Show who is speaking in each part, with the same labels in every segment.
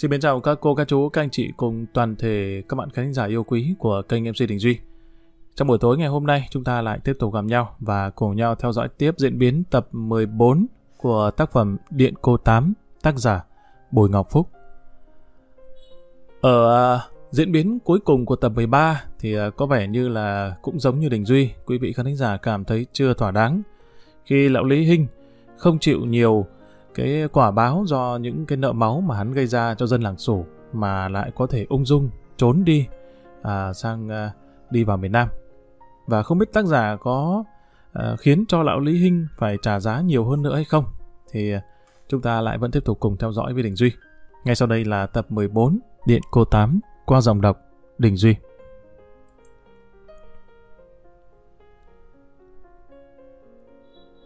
Speaker 1: Xin biến chào các cô, các chú, các anh chị cùng toàn thể các bạn khán giả yêu quý của kênh MC Đình Duy. Trong buổi tối ngày hôm nay, chúng ta lại tiếp tục gặp nhau và cùng nhau theo dõi tiếp diễn biến tập 14 của tác phẩm Điện Cô 8, tác giả Bùi Ngọc Phúc. Ở à, diễn biến cuối cùng của tập 13 thì à, có vẻ như là cũng giống như Đình Duy, quý vị khán giả cảm thấy chưa thỏa đáng. Khi lão Lý Hinh không chịu nhiều cái quả báo do những cái nợ máu mà hắn gây ra cho dân làng sủ mà lại có thể ung dung trốn đi à, sang à, đi vào miền Nam. Và không biết tác giả có à, khiến cho lão Lý Hinh phải trả giá nhiều hơn nữa hay không thì à, chúng ta lại vẫn tiếp tục cùng theo dõi với Đình Duy. Ngay sau đây là tập 14 Điện Cô Tám qua dòng đọc Đình Duy.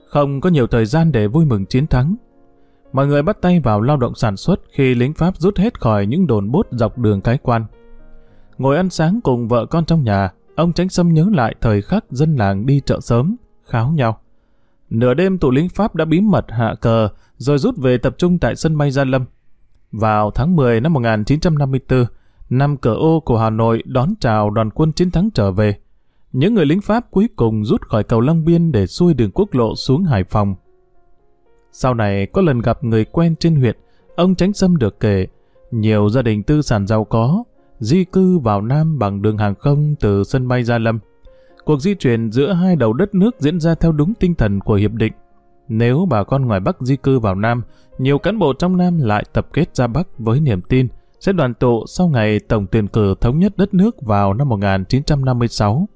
Speaker 1: Không có nhiều thời gian để vui mừng chiến thắng, Mọi người bắt tay vào lao động sản xuất khi lính Pháp rút hết khỏi những đồn bốt dọc đường cái quan. Ngồi ăn sáng cùng vợ con trong nhà, ông Tránh Sâm nhớ lại thời khắc dân làng đi chợ sớm, kháo nhau. Nửa đêm tụ lính Pháp đã bí mật hạ cờ, rồi rút về tập trung tại sân bay Gia Lâm. Vào tháng 10 năm 1954, năm cờ ô của Hà Nội đón chào đoàn quân chiến thắng trở về. Những người lính Pháp cuối cùng rút khỏi cầu Long Biên để xuôi đường quốc lộ xuống Hải Phòng. Sau này có lần gặp người quen trên huyện, ông Tránh Sâm được kể, nhiều gia đình tư sản giàu có, di cư vào Nam bằng đường hàng không từ sân bay Gia Lâm. Cuộc di chuyển giữa hai đầu đất nước diễn ra theo đúng tinh thần của hiệp định. Nếu bà con ngoài Bắc di cư vào Nam, nhiều cán bộ trong Nam lại tập kết ra Bắc với niềm tin sẽ đoàn tụ sau ngày tổng tuyển cử thống nhất đất nước vào năm 1956.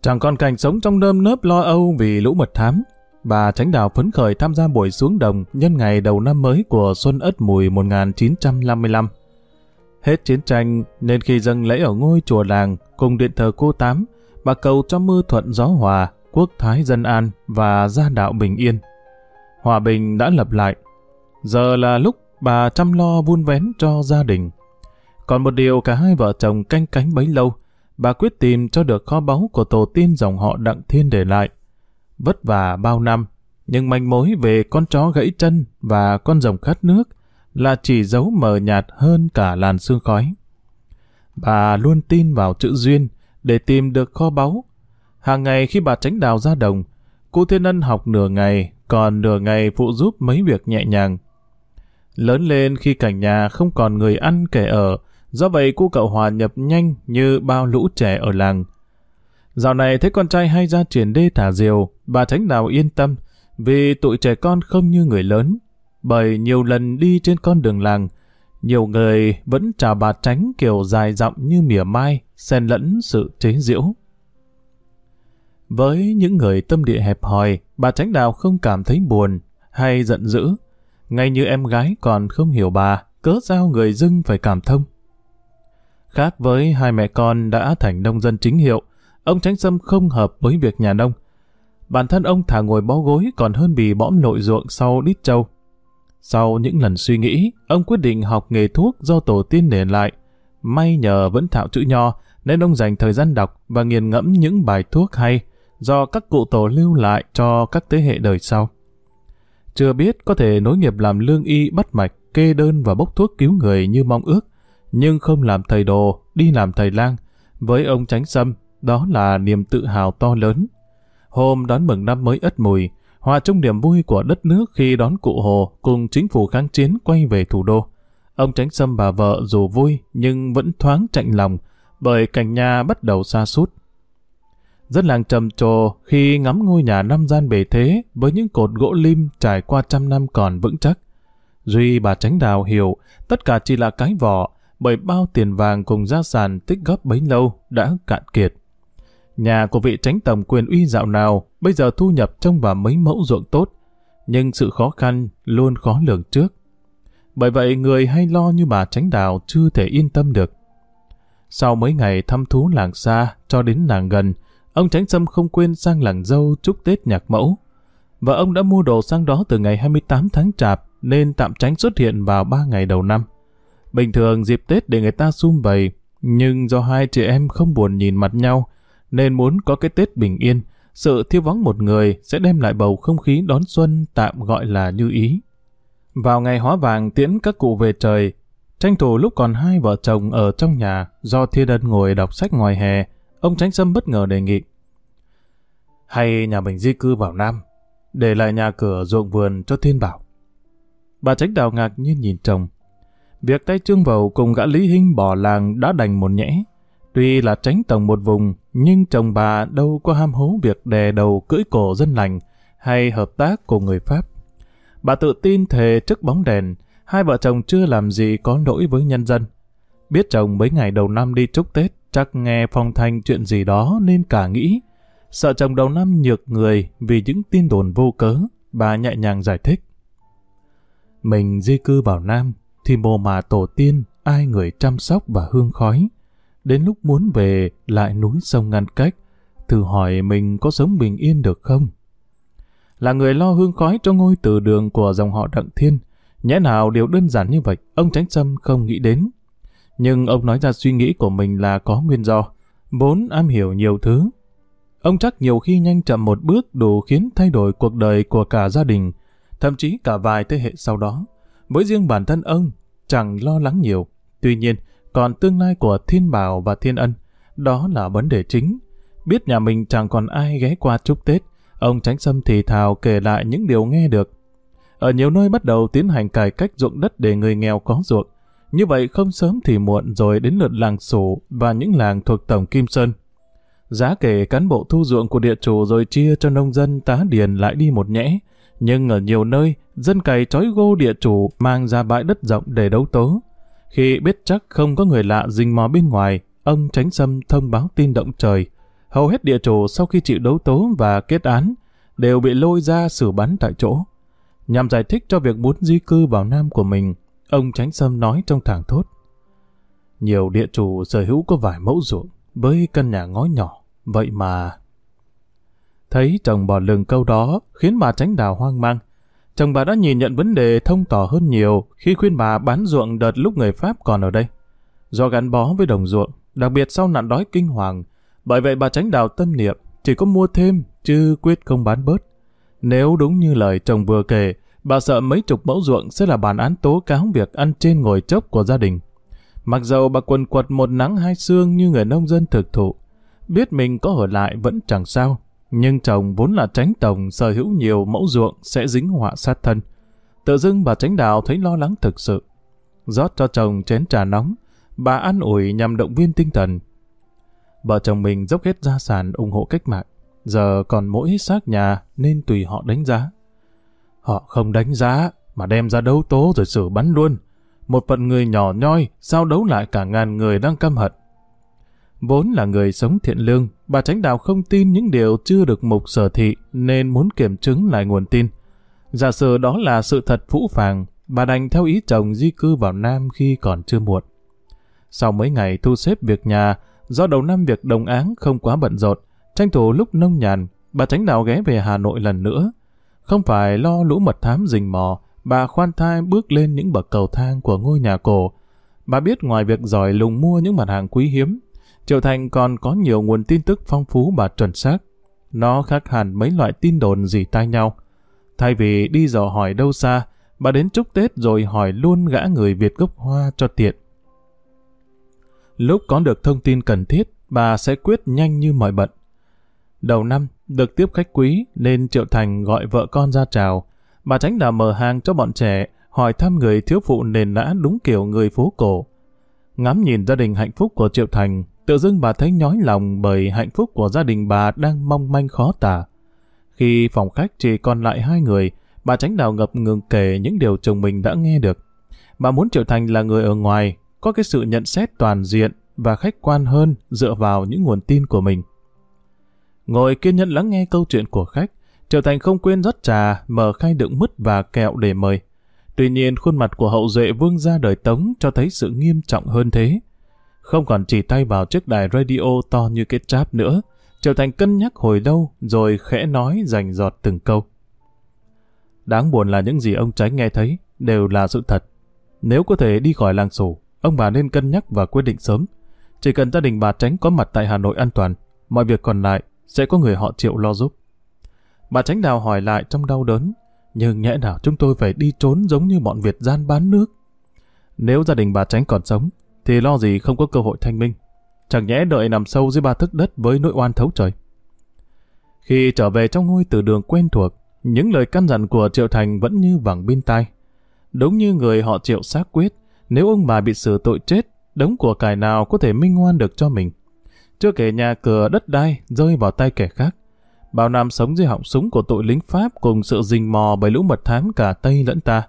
Speaker 1: Chẳng còn cảnh sống trong nơm nớp lo âu vì lũ mật thám, bà Tránh Đào phấn khởi tham gia buổi xuống đồng nhân ngày đầu năm mới của Xuân Ất Mùi 1955. Hết chiến tranh nên khi dâng lễ ở ngôi chùa làng cùng điện thờ cô Tám, bà cầu cho mưa thuận gió hòa, quốc thái dân an và gia đạo bình yên. Hòa bình đã lập lại. Giờ là lúc bà chăm lo vun vén cho gia đình. Còn một điều cả hai vợ chồng canh cánh bấy lâu, bà quyết tìm cho được kho báu của tổ tiên dòng họ Đặng Thiên để lại – vất vả bao năm, nhưng manh mối về con chó gãy chân và con rồng khát nước là chỉ dấu mờ nhạt hơn cả làn sương khói. Bà luôn tin vào chữ duyên để tìm được kho báu. Hàng ngày khi bà tránh đào ra đồng, cô Thiên Ân học nửa ngày, còn nửa ngày phụ giúp mấy việc nhẹ nhàng. Lớn lên khi cảnh nhà không còn người ăn kẻ ở, do vậy cô cậu hòa nhập nhanh như bao lũ trẻ ở làng. Dạo này thấy con trai hay ra triển đê thả diều, bà thánh Đào yên tâm, vì tụi trẻ con không như người lớn. Bởi nhiều lần đi trên con đường làng, nhiều người vẫn chào bà Tránh kiểu dài giọng như mỉa mai, xen lẫn sự chế giễu. Với những người tâm địa hẹp hòi, bà Tránh Đào không cảm thấy buồn hay giận dữ. Ngay như em gái còn không hiểu bà, cớ sao người dưng phải cảm thông. Khác với hai mẹ con đã thành nông dân chính hiệu, Ông Tránh Sâm không hợp với việc nhà nông. Bản thân ông thả ngồi bó gối còn hơn bị bõm lội ruộng sau đít trâu. Sau những lần suy nghĩ, ông quyết định học nghề thuốc do tổ tiên để lại. May nhờ vẫn thạo chữ nho, nên ông dành thời gian đọc và nghiền ngẫm những bài thuốc hay do các cụ tổ lưu lại cho các thế hệ đời sau. Chưa biết có thể nối nghiệp làm lương y bắt mạch, kê đơn và bốc thuốc cứu người như mong ước, nhưng không làm thầy đồ, đi làm thầy lang. Với ông Tránh Sâm, đó là niềm tự hào to lớn. Hôm đón mừng năm mới ất mùi, hòa chung niềm vui của đất nước khi đón cụ Hồ cùng chính phủ kháng chiến quay về thủ đô. Ông tránh sâm bà vợ dù vui nhưng vẫn thoáng chạnh lòng bởi cảnh nhà bắt đầu xa sút Rất làng trầm trồ khi ngắm ngôi nhà năm gian bề thế với những cột gỗ lim trải qua trăm năm còn vững chắc. Duy bà tránh đào hiểu tất cả chỉ là cái vỏ bởi bao tiền vàng cùng gia sản tích góp bấy lâu đã cạn kiệt. Nhà của vị tránh tổng quyền uy dạo nào bây giờ thu nhập trong vào mấy mẫu ruộng tốt, nhưng sự khó khăn luôn khó lường trước. Bởi vậy người hay lo như bà tránh đào chưa thể yên tâm được. Sau mấy ngày thăm thú làng xa cho đến làng gần, ông Tránh Sâm không quên sang làng dâu chúc Tết nhạc mẫu. Và ông đã mua đồ sang đó từ ngày 28 tháng Chạp nên tạm tránh xuất hiện vào 3 ngày đầu năm. Bình thường dịp Tết để người ta sum vầy, nhưng do hai chị em không buồn nhìn mặt nhau nên muốn có cái Tết bình yên, sự thiếu vắng một người sẽ đem lại bầu không khí đón xuân tạm gọi là như ý. Vào ngày hóa vàng tiễn các cụ về trời, Tranh thủ lúc còn hai vợ chồng ở trong nhà, do thiên đơn ngồi đọc sách ngoài hè, ông Tránh Sâm bất ngờ đề nghị. Hay nhà mình di cư vào Nam, để lại nhà cửa ruộng vườn cho thiên bảo. Bà Tránh Đào ngạc nhiên nhìn chồng. Việc tay Trương Vầu cùng gã Lý Hinh bỏ làng đã đành một nhẽ. Tuy là tránh tổng một vùng, nhưng chồng bà đâu có ham hố việc đè đầu cưỡi cổ dân lành hay hợp tác cùng người Pháp. Bà tự tin thề trước bóng đèn, hai vợ chồng chưa làm gì có lỗi với nhân dân. Biết chồng mấy ngày đầu năm đi chúc Tết, chắc nghe phong thanh chuyện gì đó nên cả nghĩ. Sợ chồng đầu năm nhược người vì những tin đồn vô cớ, bà nhẹ nhàng giải thích. Mình di cư vào Nam, thì mồ mà tổ tiên, ai người chăm sóc và hương khói. Đến lúc muốn về, lại núi sông ngăn cách, thử hỏi mình có sống bình yên được không? Là người lo hương khói cho ngôi từ đường của dòng họ Đặng Thiên, nhẽ nào điều đơn giản như vậy, ông Tránh Sâm không nghĩ đến. Nhưng ông nói ra suy nghĩ của mình là có nguyên do, vốn am hiểu nhiều thứ. Ông chắc nhiều khi nhanh chậm một bước đủ khiến thay đổi cuộc đời của cả gia đình, thậm chí cả vài thế hệ sau đó. Với riêng bản thân ông, chẳng lo lắng nhiều. Tuy nhiên, còn tương lai của Thiên Bảo và Thiên Ân, đó là vấn đề chính. Biết nhà mình chẳng còn ai ghé qua chúc Tết, ông Tránh Sâm thì thào kể lại những điều nghe được. Ở nhiều nơi bắt đầu tiến hành cải cách ruộng đất để người nghèo có ruộng. Như vậy không sớm thì muộn rồi đến lượt làng sủ và những làng thuộc Tổng Kim Sơn. Giá kể cán bộ thu ruộng của địa chủ rồi chia cho nông dân tá điền lại đi một nhẽ, nhưng ở nhiều nơi, dân cày trói gô địa chủ mang ra bãi đất rộng để đấu tố. Khi biết chắc không có người lạ rình mò bên ngoài, ông Tránh Sâm thông báo tin động trời. Hầu hết địa chủ sau khi chịu đấu tố và kết án đều bị lôi ra xử bắn tại chỗ. Nhằm giải thích cho việc muốn di cư vào Nam của mình, ông Tránh Sâm nói trong thảng thốt. Nhiều địa chủ sở hữu có vài mẫu ruộng với căn nhà ngói nhỏ, vậy mà Thấy chồng bỏ lừng câu đó khiến bà tránh đào hoang mang. Chồng bà đã nhìn nhận vấn đề thông tỏ hơn nhiều khi khuyên bà bán ruộng đợt lúc người Pháp còn ở đây. Do gắn bó với đồng ruộng, đặc biệt sau nạn đói kinh hoàng, bởi vậy bà tránh đào tâm niệm chỉ có mua thêm chứ quyết không bán bớt. Nếu đúng như lời chồng vừa kể, bà sợ mấy chục mẫu ruộng sẽ là bản án tố cáo việc ăn trên ngồi chốc của gia đình. Mặc dầu bà quần quật một nắng hai xương như người nông dân thực thụ, biết mình có ở lại vẫn chẳng sao, nhưng chồng vốn là tránh tổng sở hữu nhiều mẫu ruộng sẽ dính họa sát thân. Tự dưng bà tránh đào thấy lo lắng thực sự. rót cho chồng chén trà nóng, bà ăn ủi nhằm động viên tinh thần. Vợ chồng mình dốc hết gia sản ủng hộ cách mạng, giờ còn mỗi xác nhà nên tùy họ đánh giá. Họ không đánh giá, mà đem ra đấu tố rồi xử bắn luôn. Một phận người nhỏ nhoi, sao đấu lại cả ngàn người đang căm hận. Vốn là người sống thiện lương, bà Tránh Đạo không tin những điều chưa được mục sở thị nên muốn kiểm chứng lại nguồn tin. Giả sử đó là sự thật phũ phàng, bà đành theo ý chồng di cư vào Nam khi còn chưa muộn. Sau mấy ngày thu xếp việc nhà, do đầu năm việc đồng áng không quá bận rộn, tranh thủ lúc nông nhàn, bà Tránh Đạo ghé về Hà Nội lần nữa. Không phải lo lũ mật thám rình mò, bà khoan thai bước lên những bậc cầu thang của ngôi nhà cổ. Bà biết ngoài việc giỏi lùng mua những mặt hàng quý hiếm, Triệu Thành còn có nhiều nguồn tin tức phong phú và chuẩn xác. Nó khác hẳn mấy loại tin đồn gì tai nhau. Thay vì đi dò hỏi đâu xa, bà đến chúc Tết rồi hỏi luôn gã người Việt gốc Hoa cho tiện. Lúc có được thông tin cần thiết, bà sẽ quyết nhanh như mọi bận. Đầu năm, được tiếp khách quý nên Triệu Thành gọi vợ con ra chào. Bà tránh đã mở hàng cho bọn trẻ, hỏi thăm người thiếu phụ nền nã đúng kiểu người phố cổ. Ngắm nhìn gia đình hạnh phúc của Triệu Thành, Tự dưng bà thấy nhói lòng bởi hạnh phúc của gia đình bà đang mong manh khó tả. Khi phòng khách chỉ còn lại hai người, bà tránh đào ngập ngừng kể những điều chồng mình đã nghe được. Bà muốn trở thành là người ở ngoài, có cái sự nhận xét toàn diện và khách quan hơn dựa vào những nguồn tin của mình. Ngồi kiên nhẫn lắng nghe câu chuyện của khách, Triệu Thành không quên rót trà, mở khay đựng mứt và kẹo để mời. Tuy nhiên, khuôn mặt của hậu duệ vương gia đời Tống cho thấy sự nghiêm trọng hơn thế không còn chỉ tay vào chiếc đài radio to như cái cháp nữa, trở thành cân nhắc hồi lâu rồi khẽ nói rành giọt từng câu. Đáng buồn là những gì ông tránh nghe thấy đều là sự thật. Nếu có thể đi khỏi làng sổ, ông bà nên cân nhắc và quyết định sớm. Chỉ cần gia đình bà tránh có mặt tại Hà Nội an toàn, mọi việc còn lại sẽ có người họ triệu lo giúp. Bà tránh đào hỏi lại trong đau đớn, nhưng nhẽ nào chúng tôi phải đi trốn giống như bọn Việt gian bán nước. Nếu gia đình bà Tránh còn sống, thì lo gì không có cơ hội thanh minh. Chẳng nhẽ đợi nằm sâu dưới ba thức đất với nỗi oan thấu trời. Khi trở về trong ngôi từ đường quen thuộc, những lời căn dặn của Triệu Thành vẫn như vẳng bên tai. Đúng như người họ Triệu xác quyết, nếu ông bà bị xử tội chết, đống của cải nào có thể minh ngoan được cho mình. Chưa kể nhà cửa đất đai rơi vào tay kẻ khác. Bao năm sống dưới họng súng của tội lính Pháp cùng sự rình mò bởi lũ mật thám cả Tây lẫn ta.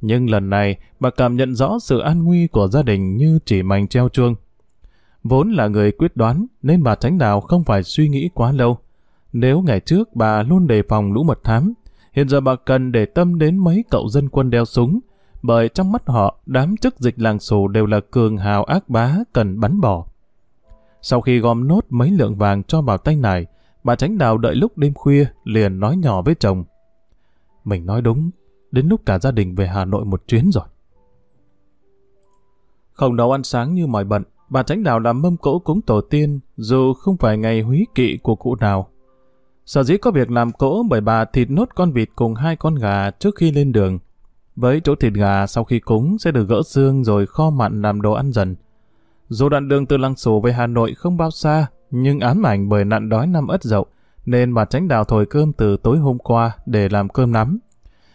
Speaker 1: Nhưng lần này, bà cảm nhận rõ sự an nguy của gia đình như chỉ mảnh treo chuông. Vốn là người quyết đoán, nên bà tránh đào không phải suy nghĩ quá lâu. Nếu ngày trước bà luôn đề phòng lũ mật thám, hiện giờ bà cần để tâm đến mấy cậu dân quân đeo súng, bởi trong mắt họ, đám chức dịch làng xù đều là cường hào ác bá cần bắn bỏ. Sau khi gom nốt mấy lượng vàng cho vào tay này, bà tránh đào đợi lúc đêm khuya liền nói nhỏ với chồng. Mình nói đúng, đến lúc cả gia đình về Hà Nội một chuyến rồi. Không nấu ăn sáng như mọi bận, bà tránh đào làm mâm cỗ cúng tổ tiên dù không phải ngày húy kỵ của cụ nào. Sở dĩ có việc làm cỗ bởi bà thịt nốt con vịt cùng hai con gà trước khi lên đường. Với chỗ thịt gà sau khi cúng sẽ được gỡ xương rồi kho mặn làm đồ ăn dần. Dù đoạn đường từ Lăng Sổ về Hà Nội không bao xa, nhưng ám ảnh bởi nạn đói năm ất dậu, nên bà tránh đào thổi cơm từ tối hôm qua để làm cơm nắm.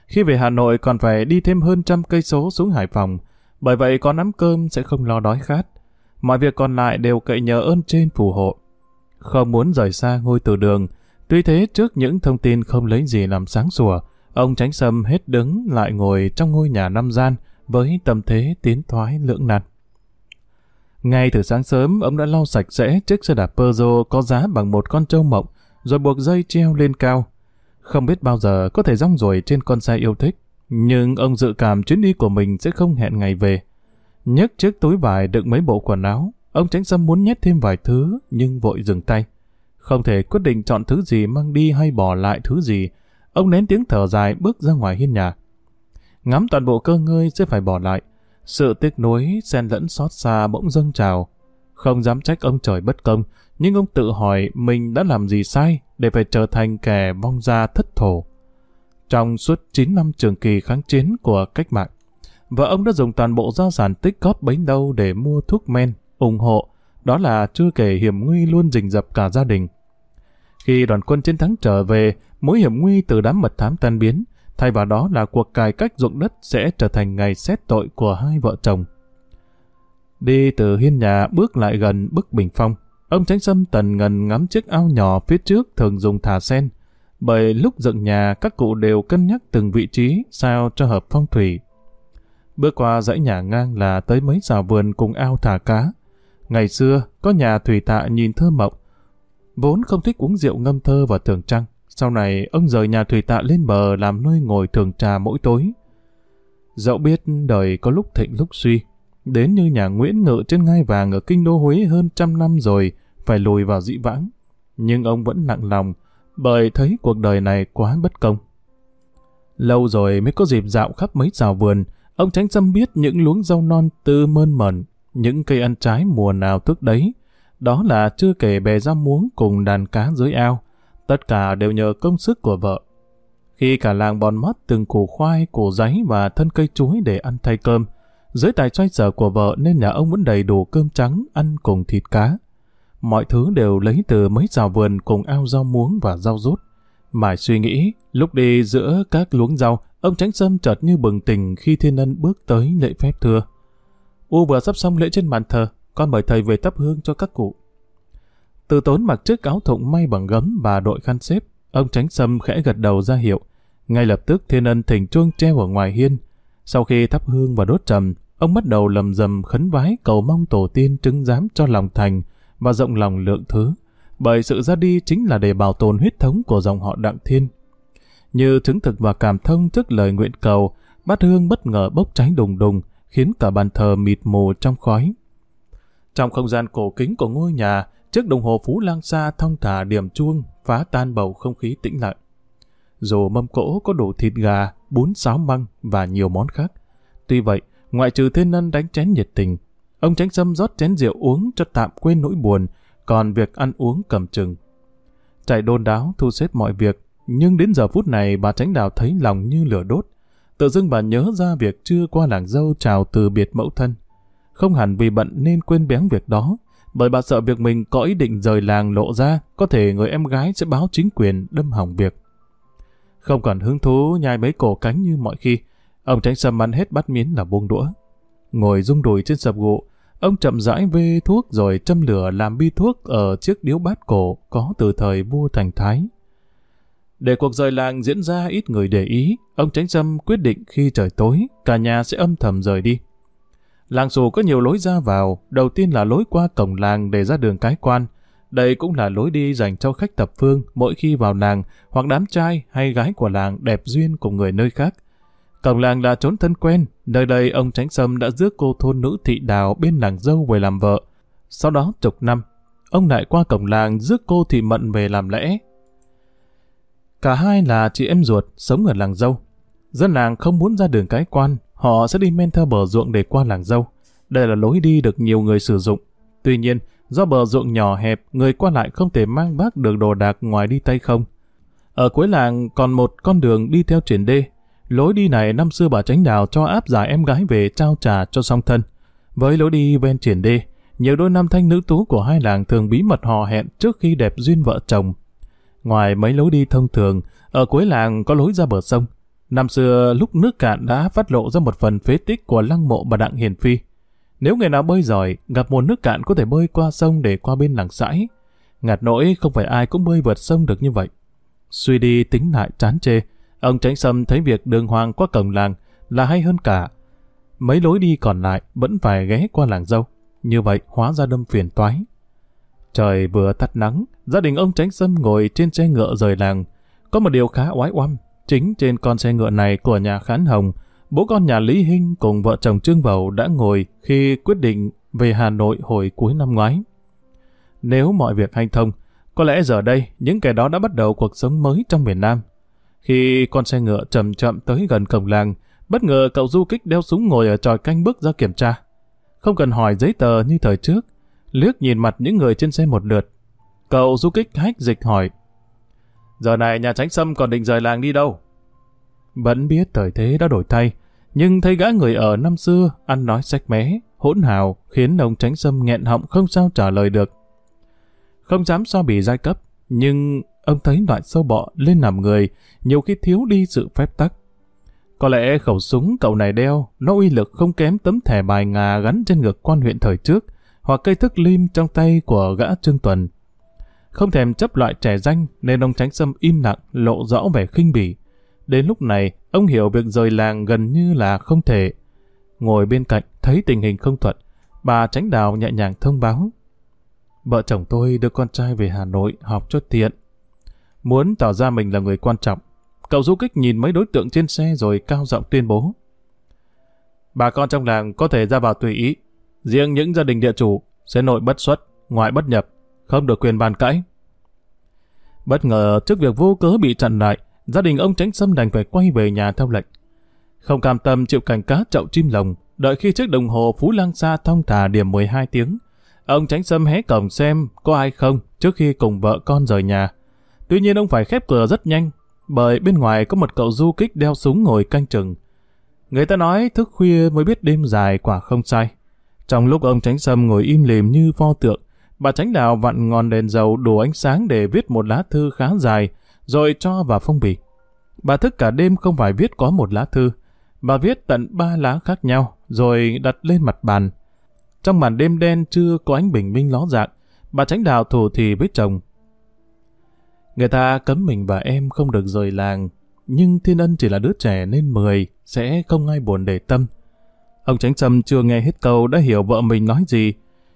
Speaker 1: Khi về Hà Nội còn phải đi thêm hơn trăm cây số xuống Hải Phòng, bởi vậy có nắm cơm sẽ không lo đói khát. Mọi việc còn lại đều cậy nhờ ơn trên phù hộ. Không muốn rời xa ngôi từ đường, tuy thế trước những thông tin không lấy gì làm sáng sủa, ông tránh sâm hết đứng lại ngồi trong ngôi nhà năm gian với tâm thế tiến thoái lưỡng nan. Ngay từ sáng sớm, ông đã lau sạch sẽ chiếc xe đạp Peugeot có giá bằng một con trâu mộng, rồi buộc dây treo lên cao. Không biết bao giờ có thể rong ruổi trên con xe yêu thích, nhưng ông dự cảm chuyến đi của mình sẽ không hẹn ngày về. nhấc chiếc túi vải đựng mấy bộ quần áo, ông tránh sâm muốn nhét thêm vài thứ, nhưng vội dừng tay. Không thể quyết định chọn thứ gì mang đi hay bỏ lại thứ gì, ông nén tiếng thở dài bước ra ngoài hiên nhà. Ngắm toàn bộ cơ ngơi sẽ phải bỏ lại, sự tiếc nuối xen lẫn xót xa bỗng dâng trào. Không dám trách ông trời bất công, nhưng ông tự hỏi mình đã làm gì sai để phải trở thành kẻ vong gia thất thổ. Trong suốt 9 năm trường kỳ kháng chiến của cách mạng, và ông đã dùng toàn bộ gia sản tích góp bấy lâu để mua thuốc men, ủng hộ, đó là chưa kể hiểm nguy luôn rình rập cả gia đình. Khi đoàn quân chiến thắng trở về, mối hiểm nguy từ đám mật thám tan biến, thay vào đó là cuộc cải cách ruộng đất sẽ trở thành ngày xét tội của hai vợ chồng. Đi từ hiên nhà bước lại gần bức bình phong, ông tránh sâm tần ngần ngắm chiếc ao nhỏ phía trước thường dùng thả sen, bởi lúc dựng nhà các cụ đều cân nhắc từng vị trí sao cho hợp phong thủy. Bước qua dãy nhà ngang là tới mấy xào vườn cùng ao thả cá. Ngày xưa, có nhà thủy tạ nhìn thơ mộng, vốn không thích uống rượu ngâm thơ và thường trăng. Sau này, ông rời nhà thủy tạ lên bờ làm nơi ngồi thường trà mỗi tối. Dẫu biết đời có lúc thịnh lúc suy, đến như nhà Nguyễn Ngự trên ngai vàng ở kinh đô Huế hơn trăm năm rồi, phải lùi vào dĩ vãng. Nhưng ông vẫn nặng lòng, bởi thấy cuộc đời này quá bất công. Lâu rồi mới có dịp dạo khắp mấy rào vườn, ông tránh xâm biết những luống rau non tư mơn mẩn, những cây ăn trái mùa nào thức đấy. Đó là chưa kể bè rau muống cùng đàn cá dưới ao. Tất cả đều nhờ công sức của vợ. Khi cả làng bòn mót từng củ khoai, củ giấy và thân cây chuối để ăn thay cơm, dưới tài xoay sở của vợ nên nhà ông vẫn đầy đủ cơm trắng ăn cùng thịt cá. Mọi thứ đều lấy từ mấy rào vườn cùng ao rau muống và rau rút. mải suy nghĩ, lúc đi giữa các luống rau, ông tránh sâm chợt như bừng tỉnh khi thiên ân bước tới lễ phép thưa. U vừa sắp xong lễ trên bàn thờ, con mời thầy về thắp hương cho các cụ. Từ tốn mặc chiếc áo thụng may bằng gấm và đội khăn xếp, ông tránh sâm khẽ gật đầu ra hiệu. Ngay lập tức thiên ân thỉnh chuông treo ở ngoài hiên. Sau khi thắp hương và đốt trầm, ông bắt đầu lầm rầm khấn vái cầu mong tổ tiên trứng giám cho lòng thành và rộng lòng lượng thứ. Bởi sự ra đi chính là để bảo tồn huyết thống của dòng họ Đặng Thiên. Như chứng thực và cảm thông trước lời nguyện cầu, bát hương bất ngờ bốc cháy đùng đùng, khiến cả bàn thờ mịt mù trong khói. Trong không gian cổ kính của ngôi nhà, Chiếc đồng hồ Phú Lang xa thong thả điểm chuông, phá tan bầu không khí tĩnh lặng. Dù mâm cỗ có đủ thịt gà, bún sáo măng và nhiều món khác. Tuy vậy, ngoại trừ thiên ân đánh chén nhiệt tình, ông tránh sâm rót chén rượu uống cho tạm quên nỗi buồn, còn việc ăn uống cầm chừng. Chạy đôn đáo thu xếp mọi việc, nhưng đến giờ phút này bà tránh đào thấy lòng như lửa đốt. tự dưng bà nhớ ra việc chưa qua làng dâu chào từ biệt mẫu thân. Không hẳn vì bận nên quên béng việc đó, bởi bà sợ việc mình có ý định rời làng lộ ra, có thể người em gái sẽ báo chính quyền đâm hỏng việc. Không còn hứng thú nhai mấy cổ cánh như mọi khi, ông tránh sâm ăn hết bát miến là buông đũa. Ngồi rung đùi trên sập gụ, ông chậm rãi vê thuốc rồi châm lửa làm bi thuốc ở chiếc điếu bát cổ có từ thời vua Thành Thái. Để cuộc rời làng diễn ra ít người để ý, ông Tránh Sâm quyết định khi trời tối, cả nhà sẽ âm thầm rời đi. Làng xù có nhiều lối ra vào, đầu tiên là lối qua cổng làng để ra đường cái quan. Đây cũng là lối đi dành cho khách tập phương mỗi khi vào làng hoặc đám trai hay gái của làng đẹp duyên cùng người nơi khác. Cổng làng là trốn thân quen, nơi đây ông Tránh Sâm đã rước cô thôn nữ thị đào bên làng dâu về làm vợ. Sau đó chục năm, ông lại qua cổng làng rước cô thị mận về làm lẽ. Cả hai là chị em ruột, sống ở làng dâu. Dân làng không muốn ra đường cái quan, họ sẽ đi men theo bờ ruộng để qua làng dâu. Đây là lối đi được nhiều người sử dụng. Tuy nhiên, do bờ ruộng nhỏ hẹp, người qua lại không thể mang bác được đồ đạc ngoài đi tay không. Ở cuối làng còn một con đường đi theo triển đê. Lối đi này năm xưa bà tránh đào cho áp giải em gái về trao trà cho song thân. Với lối đi ven triển đê, nhiều đôi nam thanh nữ tú của hai làng thường bí mật hò hẹn trước khi đẹp duyên vợ chồng. Ngoài mấy lối đi thông thường, ở cuối làng có lối ra bờ sông. Năm xưa lúc nước cạn đã phát lộ ra một phần phế tích của lăng mộ bà Đặng Hiền Phi. Nếu người nào bơi giỏi, gặp một nước cạn có thể bơi qua sông để qua bên làng sãi. Ngạt nỗi không phải ai cũng bơi vượt sông được như vậy. Suy đi tính lại chán chê, ông Tránh Sâm thấy việc đường hoàng qua cổng làng là hay hơn cả. Mấy lối đi còn lại vẫn phải ghé qua làng dâu. Như vậy hóa ra đâm phiền toái. Trời vừa tắt nắng, gia đình ông Tránh Sâm ngồi trên xe ngựa rời làng. Có một điều khá oái oăm, chính trên con xe ngựa này của nhà Khán Hồng, bố con nhà Lý Hinh cùng vợ chồng Trương Vầu đã ngồi khi quyết định về Hà Nội hồi cuối năm ngoái. Nếu mọi việc hành thông, có lẽ giờ đây những kẻ đó đã bắt đầu cuộc sống mới trong miền Nam. Khi con xe ngựa chậm chậm tới gần cổng làng, bất ngờ cậu du kích đeo súng ngồi ở tròi canh bước ra kiểm tra. Không cần hỏi giấy tờ như thời trước, liếc nhìn mặt những người trên xe một lượt. Cậu du kích hách dịch hỏi. Giờ này nhà tránh sâm còn định rời làng đi đâu? Vẫn biết thời thế đã đổi thay, nhưng thấy gã người ở năm xưa ăn nói sách mé, hỗn hào khiến ông tránh sâm nghẹn họng không sao trả lời được. Không dám so bì giai cấp, nhưng ông thấy loại sâu bọ lên nằm người nhiều khi thiếu đi sự phép tắc. Có lẽ khẩu súng cậu này đeo, nó uy lực không kém tấm thẻ bài ngà gắn trên ngực quan huyện thời trước, hoặc cây thức lim trong tay của gã Trương Tuần. Không thèm chấp loại trẻ danh nên ông Tránh Sâm im lặng, lộ rõ vẻ khinh bỉ. Đến lúc này, ông hiểu việc rời làng gần như là không thể. Ngồi bên cạnh, thấy tình hình không thuận, bà Tránh Đào nhẹ nhàng thông báo. Vợ chồng tôi đưa con trai về Hà Nội học cho tiện. Muốn tỏ ra mình là người quan trọng, cậu du kích nhìn mấy đối tượng trên xe rồi cao giọng tuyên bố. Bà con trong làng có thể ra vào tùy ý, Riêng những gia đình địa chủ sẽ nội bất xuất, ngoại bất nhập, không được quyền bàn cãi. Bất ngờ trước việc vô cớ bị chặn lại, gia đình ông Tránh xâm đành phải quay về nhà theo lệnh. Không cam tâm chịu cảnh cá chậu chim lồng, đợi khi chiếc đồng hồ Phú Lang Sa thông thả điểm 12 tiếng, ông Tránh xâm hé cổng xem có ai không trước khi cùng vợ con rời nhà. Tuy nhiên ông phải khép cửa rất nhanh, bởi bên ngoài có một cậu du kích đeo súng ngồi canh chừng. Người ta nói thức khuya mới biết đêm dài quả không sai. Trong lúc ông Tránh Sâm ngồi im lìm như pho tượng, bà Tránh Đào vặn ngọn đèn dầu đủ ánh sáng để viết một lá thư khá dài, rồi cho vào phong bì. Bà thức cả đêm không phải viết có một lá thư, bà viết tận ba lá khác nhau, rồi đặt lên mặt bàn. Trong màn đêm đen chưa có ánh bình minh ló dạng, bà Tránh Đào thủ thì với chồng. Người ta cấm mình và em không được rời làng, nhưng Thiên Ân chỉ là đứa trẻ nên mười, sẽ không ai buồn để tâm. Ông Tránh Sâm chưa nghe hết câu đã hiểu vợ mình nói gì,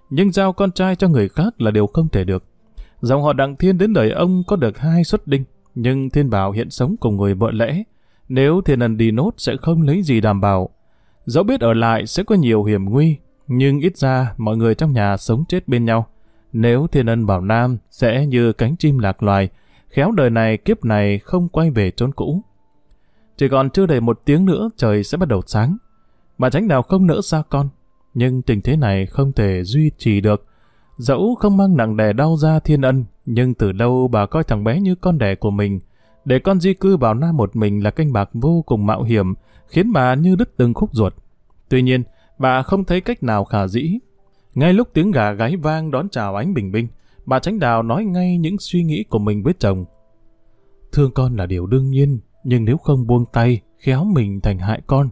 Speaker 1: nhưng giao con trai cho người khác là điều không thể được. Dòng họ Đặng Thiên đến đời ông có được hai xuất đinh, nhưng Thiên Bảo hiện sống cùng người vợ lẽ. Nếu Thiên Ân đi nốt sẽ không lấy gì đảm bảo. Dẫu biết ở lại sẽ có nhiều hiểm nguy, nhưng ít ra mọi người trong nhà sống chết bên nhau. Nếu Thiên Ân bảo Nam sẽ như cánh chim lạc loài, khéo đời này kiếp này không quay về chốn cũ. Chỉ còn chưa đầy một tiếng nữa trời sẽ bắt đầu sáng. Bà tránh nào không nỡ xa con, nhưng tình thế này không thể duy trì được. Dẫu không mang nặng đè đau ra thiên ân, nhưng từ đâu bà coi thằng bé như con đẻ của mình. Để con di cư vào Nam một mình là canh bạc vô cùng mạo hiểm, khiến bà như đứt từng khúc ruột. Tuy nhiên, bà không thấy cách nào khả dĩ. Ngay lúc tiếng gà gáy vang đón chào ánh bình minh, bà Tránh Đào nói ngay những suy nghĩ của mình với chồng. Thương con là điều đương nhiên, nhưng nếu không buông tay, khéo mình thành hại con.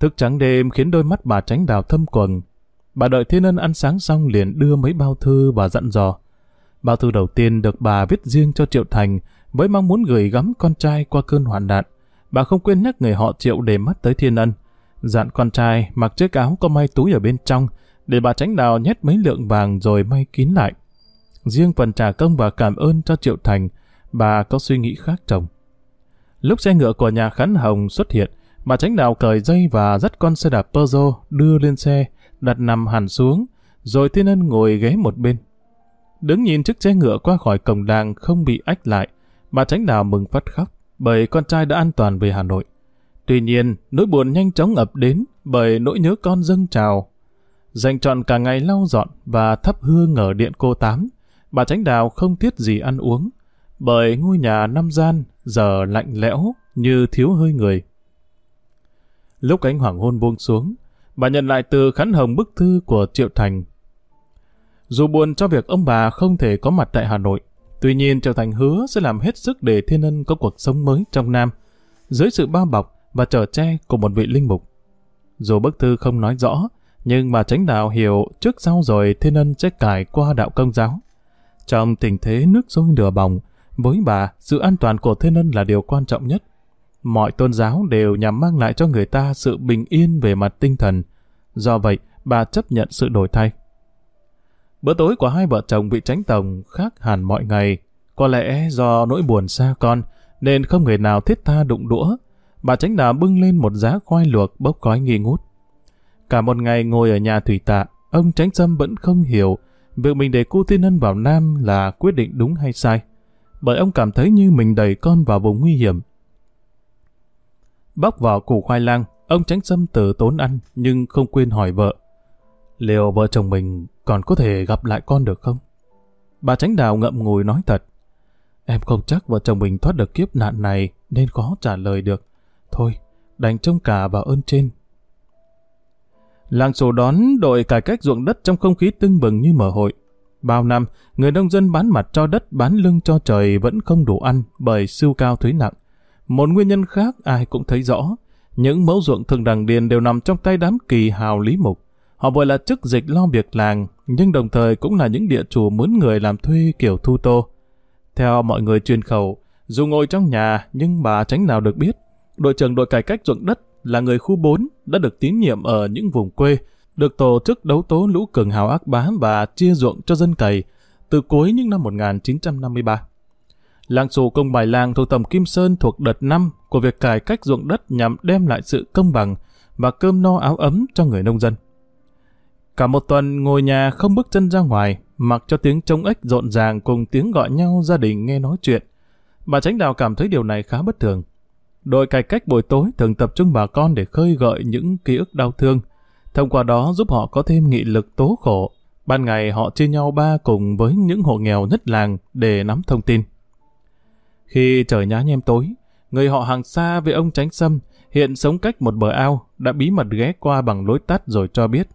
Speaker 1: Thức trắng đêm khiến đôi mắt bà Tránh Đào thâm quầng. Bà đợi Thiên Ân ăn sáng xong liền đưa mấy bao thư và dặn dò. Bao thư đầu tiên được bà viết riêng cho Triệu Thành với mong muốn gửi gắm con trai qua cơn hoạn nạn. Bà không quên nhắc người họ Triệu để mắt tới Thiên Ân. Dặn con trai mặc chiếc áo có may túi ở bên trong để bà tránh đào nhét mấy lượng vàng rồi may kín lại. Riêng phần trả công và cảm ơn cho Triệu Thành, bà có suy nghĩ khác chồng. Lúc xe ngựa của nhà Khánh Hồng xuất hiện, bà tránh đào cởi dây và dắt con xe đạp Peugeot đưa lên xe, đặt nằm hẳn xuống, rồi Thiên Ân ngồi ghế một bên. Đứng nhìn chiếc xe ngựa qua khỏi cổng làng không bị ách lại, bà tránh đào mừng phát khóc bởi con trai đã an toàn về Hà Nội. Tuy nhiên, nỗi buồn nhanh chóng ập đến bởi nỗi nhớ con dâng trào. Dành trọn cả ngày lau dọn và thắp hương ở điện cô Tám, bà Tránh Đào không tiếc gì ăn uống, bởi ngôi nhà năm gian giờ lạnh lẽo như thiếu hơi người. Lúc ánh hoàng hôn buông xuống, bà nhận lại từ khán hồng bức thư của Triệu Thành. Dù buồn cho việc ông bà không thể có mặt tại Hà Nội, tuy nhiên Triệu Thành hứa sẽ làm hết sức để Thiên Ân có cuộc sống mới trong Nam, dưới sự bao bọc và trở che của một vị linh mục. Dù bức thư không nói rõ, nhưng bà tránh đạo hiểu trước sau rồi Thiên Ân sẽ cải qua đạo công giáo. Trong tình thế nước sôi lửa bỏng, với bà, sự an toàn của Thiên Ân là điều quan trọng nhất. Mọi tôn giáo đều nhằm mang lại cho người ta sự bình yên về mặt tinh thần. Do vậy, bà chấp nhận sự đổi thay. Bữa tối của hai vợ chồng vị tránh tổng khác hẳn mọi ngày. Có lẽ do nỗi buồn xa con, nên không người nào thiết tha đụng đũa. Bà tránh đạo bưng lên một giá khoai luộc bốc khói nghi ngút. Cả một ngày ngồi ở nhà thủy tạ, ông tránh sâm vẫn không hiểu việc mình để cô Thiên Ân vào Nam là quyết định đúng hay sai. Bởi ông cảm thấy như mình đẩy con vào vùng nguy hiểm. Bóc vào củ khoai lang, ông tránh sâm từ tốn ăn nhưng không quên hỏi vợ. Liệu vợ chồng mình còn có thể gặp lại con được không? Bà tránh đào ngậm ngùi nói thật. Em không chắc vợ chồng mình thoát được kiếp nạn này nên khó trả lời được. Thôi, đành trông cả vào ơn trên. Làng sổ đón đội cải cách ruộng đất trong không khí tưng bừng như mở hội. Bao năm, người nông dân bán mặt cho đất bán lưng cho trời vẫn không đủ ăn bởi siêu cao thuế nặng. Một nguyên nhân khác ai cũng thấy rõ, những mẫu ruộng thường đằng điền đều nằm trong tay đám kỳ hào lý mục. Họ vừa là chức dịch lo việc làng, nhưng đồng thời cũng là những địa chủ muốn người làm thuê kiểu thu tô. Theo mọi người truyền khẩu, dù ngồi trong nhà nhưng bà tránh nào được biết, đội trưởng đội cải cách ruộng đất là người khu 4 đã được tín nhiệm ở những vùng quê, được tổ chức đấu tố lũ cường hào ác bá và chia ruộng cho dân cày từ cuối những năm 1953. Làng xù công bài làng thuộc tổng Kim Sơn thuộc đợt 5 của việc cải cách ruộng đất nhằm đem lại sự công bằng và cơm no áo ấm cho người nông dân. Cả một tuần ngồi nhà không bước chân ra ngoài, mặc cho tiếng trông ếch rộn ràng cùng tiếng gọi nhau gia đình nghe nói chuyện. Bà Tránh Đào cảm thấy điều này khá bất thường. Đội cải cách buổi tối thường tập trung bà con để khơi gợi những ký ức đau thương, thông qua đó giúp họ có thêm nghị lực tố khổ. Ban ngày họ chia nhau ba cùng với những hộ nghèo nhất làng để nắm thông tin. Khi trời nhá nhem tối, người họ hàng xa với ông Tránh Sâm hiện sống cách một bờ ao đã bí mật ghé qua bằng lối tắt rồi cho biết.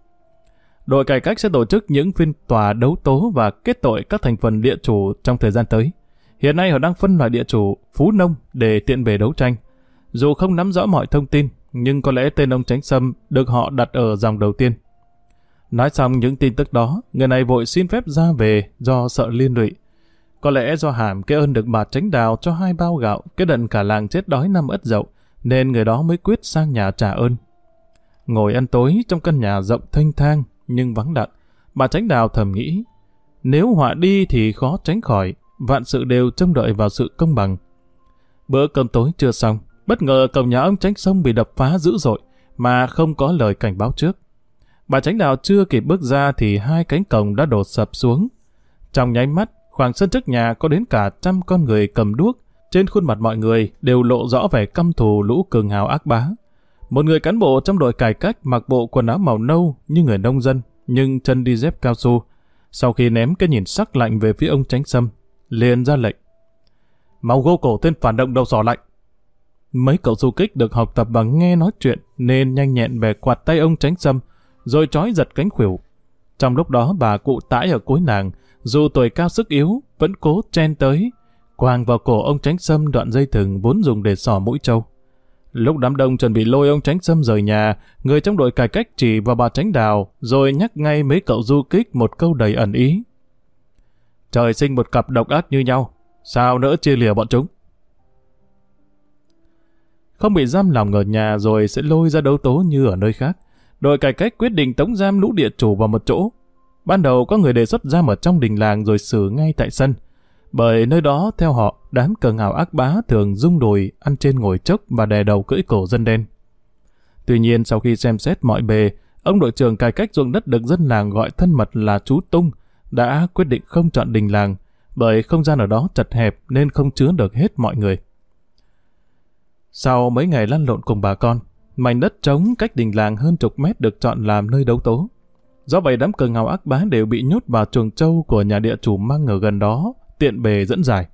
Speaker 1: Đội cải cách sẽ tổ chức những phiên tòa đấu tố và kết tội các thành phần địa chủ trong thời gian tới. Hiện nay họ đang phân loại địa chủ, phú nông để tiện về đấu tranh. Dù không nắm rõ mọi thông tin, nhưng có lẽ tên ông Tránh Sâm được họ đặt ở dòng đầu tiên. Nói xong những tin tức đó, người này vội xin phép ra về do sợ liên lụy. Có lẽ do hàm cái ơn được bà Tránh Đào cho hai bao gạo, cái đận cả làng chết đói năm ất dậu, nên người đó mới quyết sang nhà trả ơn. Ngồi ăn tối trong căn nhà rộng thanh thang nhưng vắng lặng, bà Tránh Đào thầm nghĩ, nếu họa đi thì khó tránh khỏi, vạn sự đều trông đợi vào sự công bằng. Bữa cơm tối chưa xong, Bất ngờ cổng nhà ông Tránh Sông bị đập phá dữ dội, mà không có lời cảnh báo trước. Bà Tránh đào chưa kịp bước ra thì hai cánh cổng đã đổ sập xuống. Trong nháy mắt, khoảng sân trước nhà có đến cả trăm con người cầm đuốc, trên khuôn mặt mọi người đều lộ rõ vẻ căm thù lũ cường hào ác bá. Một người cán bộ trong đội cải cách mặc bộ quần áo màu nâu như người nông dân, nhưng chân đi dép cao su. Sau khi ném cái nhìn sắc lạnh về phía ông Tránh Sâm, liền ra lệnh. mau gô cổ tên phản động đầu sỏ lạnh. Mấy cậu du kích được học tập và nghe nói chuyện nên nhanh nhẹn về quạt tay ông tránh xâm, rồi trói giật cánh khuỷu. Trong lúc đó bà cụ tãi ở cuối nàng, dù tuổi cao sức yếu, vẫn cố chen tới, quàng vào cổ ông tránh xâm đoạn dây thừng vốn dùng để sò mũi trâu. Lúc đám đông chuẩn bị lôi ông tránh xâm rời nhà, người trong đội cải cách chỉ vào bà tránh đào, rồi nhắc ngay mấy cậu du kích một câu đầy ẩn ý. Trời sinh một cặp độc ác như nhau, sao nỡ chia lìa bọn chúng? Không bị giam lòng ở nhà rồi sẽ lôi ra đấu tố như ở nơi khác. Đội cải cách quyết định tống giam lũ địa chủ vào một chỗ. Ban đầu có người đề xuất giam ở trong đình làng rồi xử ngay tại sân. Bởi nơi đó, theo họ, đám cờ ngào ác bá thường rung đùi, ăn trên ngồi chốc và đè đầu cưỡi cổ dân đen. Tuy nhiên, sau khi xem xét mọi bề, ông đội trưởng cải cách ruộng đất được dân làng gọi thân mật là chú Tung, đã quyết định không chọn đình làng, bởi không gian ở đó chật hẹp nên không chứa được hết mọi người. Sau mấy ngày lăn lộn cùng bà con, mảnh đất trống cách đình làng hơn chục mét được chọn làm nơi đấu tố. Do vậy đám cờ ngào ác bá đều bị nhốt vào chuồng trâu của nhà địa chủ mang ở gần đó, tiện bề dẫn dài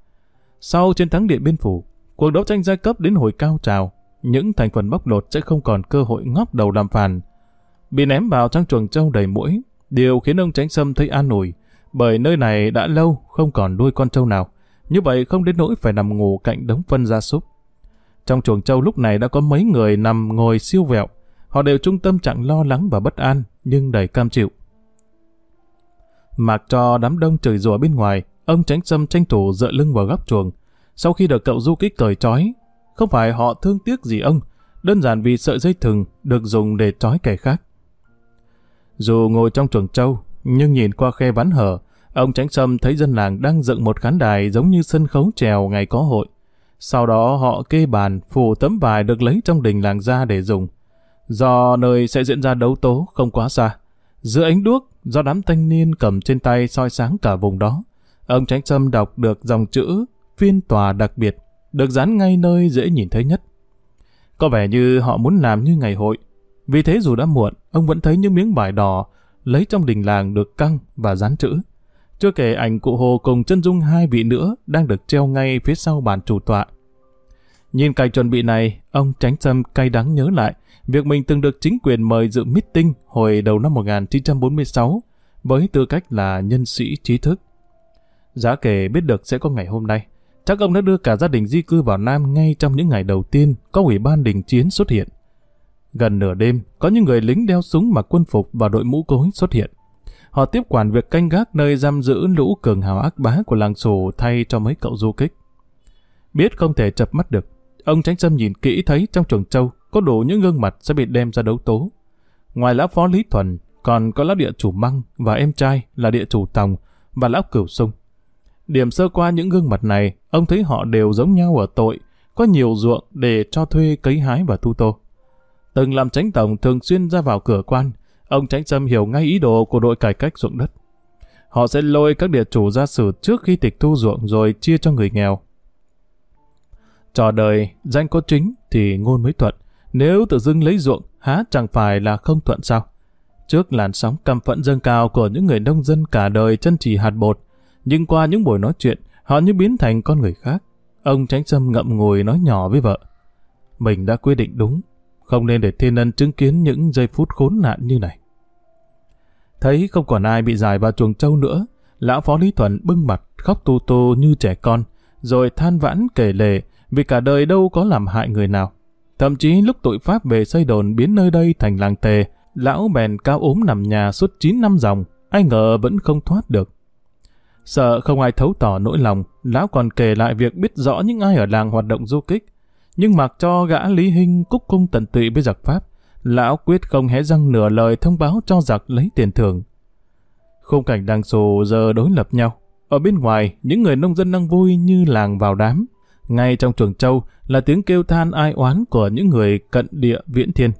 Speaker 1: Sau chiến thắng Điện Biên Phủ, cuộc đấu tranh giai cấp đến hồi cao trào, những thành phần bóc lột sẽ không còn cơ hội ngóc đầu làm phản. Bị ném vào trong chuồng trâu đầy mũi, điều khiến ông Tránh Sâm thấy an ủi, bởi nơi này đã lâu không còn nuôi con trâu nào, như vậy không đến nỗi phải nằm ngủ cạnh đống phân gia súc. Trong chuồng trâu lúc này đã có mấy người nằm ngồi siêu vẹo, họ đều trung tâm trạng lo lắng và bất an, nhưng đầy cam chịu. Mặc cho đám đông chửi rủa bên ngoài, ông tránh sâm tranh thủ dựa lưng vào góc chuồng. Sau khi được cậu du kích cởi trói, không phải họ thương tiếc gì ông, đơn giản vì sợi dây thừng được dùng để trói kẻ khác. Dù ngồi trong chuồng trâu, nhưng nhìn qua khe ván hở, ông tránh sâm thấy dân làng đang dựng một khán đài giống như sân khấu trèo ngày có hội. Sau đó họ kê bàn, phủ tấm vải được lấy trong đình làng ra để dùng. Do nơi sẽ diễn ra đấu tố không quá xa. Giữa ánh đuốc, do đám thanh niên cầm trên tay soi sáng cả vùng đó, ông Tránh Sâm đọc được dòng chữ phiên tòa đặc biệt, được dán ngay nơi dễ nhìn thấy nhất. Có vẻ như họ muốn làm như ngày hội. Vì thế dù đã muộn, ông vẫn thấy những miếng vải đỏ lấy trong đình làng được căng và dán chữ. Chưa kể ảnh cụ Hồ cùng chân dung hai vị nữa đang được treo ngay phía sau bàn chủ tọa. Nhìn cảnh chuẩn bị này, ông Tránh Sâm cay đắng nhớ lại việc mình từng được chính quyền mời dự meeting hồi đầu năm 1946 với tư cách là nhân sĩ trí thức. Giá kể biết được sẽ có ngày hôm nay, chắc ông đã đưa cả gia đình di cư vào Nam ngay trong những ngày đầu tiên có ủy ban đình chiến xuất hiện. Gần nửa đêm, có những người lính đeo súng mặc quân phục và đội mũ cối xuất hiện. Họ tiếp quản việc canh gác nơi giam giữ lũ cường hào ác bá của làng sổ thay cho mấy cậu du kích. Biết không thể chập mắt được, ông Tránh Sâm nhìn kỹ thấy trong chuồng trâu có đủ những gương mặt sẽ bị đem ra đấu tố. Ngoài lão phó Lý Thuần, còn có lão địa chủ Măng và em trai là địa chủ Tòng và lão Cửu Sung. Điểm sơ qua những gương mặt này, ông thấy họ đều giống nhau ở tội, có nhiều ruộng để cho thuê cấy hái và thu tô. Từng làm tránh tổng thường xuyên ra vào cửa quan, ông tránh sâm hiểu ngay ý đồ của đội cải cách ruộng đất. Họ sẽ lôi các địa chủ ra xử trước khi tịch thu ruộng rồi chia cho người nghèo. Trò đời, danh có chính thì ngôn mới thuận. Nếu tự dưng lấy ruộng, há chẳng phải là không thuận sao? Trước làn sóng căm phẫn dâng cao của những người nông dân cả đời chân trì hạt bột, nhưng qua những buổi nói chuyện, họ như biến thành con người khác. Ông Tránh Sâm ngậm ngùi nói nhỏ với vợ. Mình đã quyết định đúng, không nên để thiên ân chứng kiến những giây phút khốn nạn như này. Thấy không còn ai bị giải vào chuồng trâu nữa, lão phó Lý Thuận bưng mặt khóc tu tu như trẻ con, rồi than vãn kể lệ vì cả đời đâu có làm hại người nào. Thậm chí lúc tội Pháp về xây đồn biến nơi đây thành làng tề, lão bèn cao ốm nằm nhà suốt 9 năm dòng, ai ngờ vẫn không thoát được. Sợ không ai thấu tỏ nỗi lòng, lão còn kể lại việc biết rõ những ai ở làng hoạt động du kích. Nhưng mặc cho gã Lý Hinh cúc cung tận tụy với giặc Pháp, lão quyết không hé răng nửa lời thông báo cho giặc lấy tiền thưởng. Khung cảnh đang sồ giờ đối lập nhau. Ở bên ngoài, những người nông dân đang vui như làng vào đám. Ngay trong chuồng châu là tiếng kêu than ai oán của những người cận địa viễn thiên.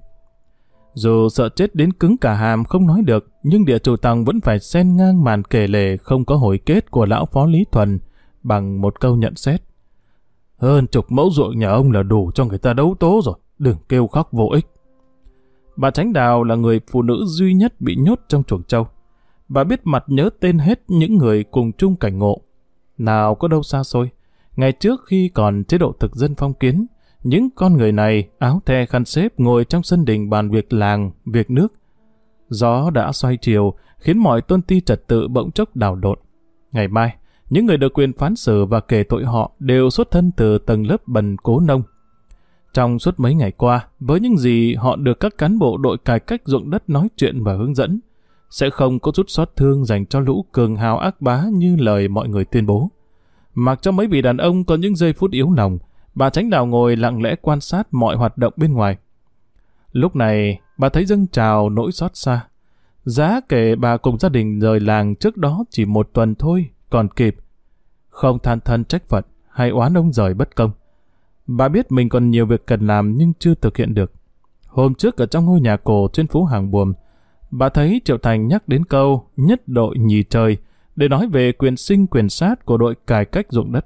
Speaker 1: Dù sợ chết đến cứng cả hàm không nói được, nhưng địa chủ tăng vẫn phải xen ngang màn kể lể không có hồi kết của lão phó Lý Thuần bằng một câu nhận xét. Hơn chục mẫu ruộng nhà ông là đủ cho người ta đấu tố rồi, đừng kêu khóc vô ích. Bà Tránh Đào là người phụ nữ duy nhất bị nhốt trong chuồng trâu. Bà biết mặt nhớ tên hết những người cùng chung cảnh ngộ. Nào có đâu xa xôi. Ngày trước khi còn chế độ thực dân phong kiến, những con người này áo the khăn xếp ngồi trong sân đình bàn việc làng, việc nước. Gió đã xoay chiều, khiến mọi tôn ti trật tự bỗng chốc đảo đột. Ngày mai, những người được quyền phán xử và kể tội họ đều xuất thân từ tầng lớp bần cố nông. Trong suốt mấy ngày qua, với những gì họ được các cán bộ đội cải cách ruộng đất nói chuyện và hướng dẫn, sẽ không có chút xót thương dành cho lũ cường hào ác bá như lời mọi người tuyên bố. Mặc cho mấy vị đàn ông có những giây phút yếu lòng, bà tránh đào ngồi lặng lẽ quan sát mọi hoạt động bên ngoài. Lúc này, bà thấy dâng trào nỗi xót xa. Giá kể bà cùng gia đình rời làng trước đó chỉ một tuần thôi, còn kịp. Không than thân trách phận hay oán ông rời bất công. Bà biết mình còn nhiều việc cần làm nhưng chưa thực hiện được. Hôm trước ở trong ngôi nhà cổ trên phố Hàng Buồm, bà thấy Triệu Thành nhắc đến câu nhất đội nhì trời để nói về quyền sinh quyền sát của đội cải cách ruộng đất.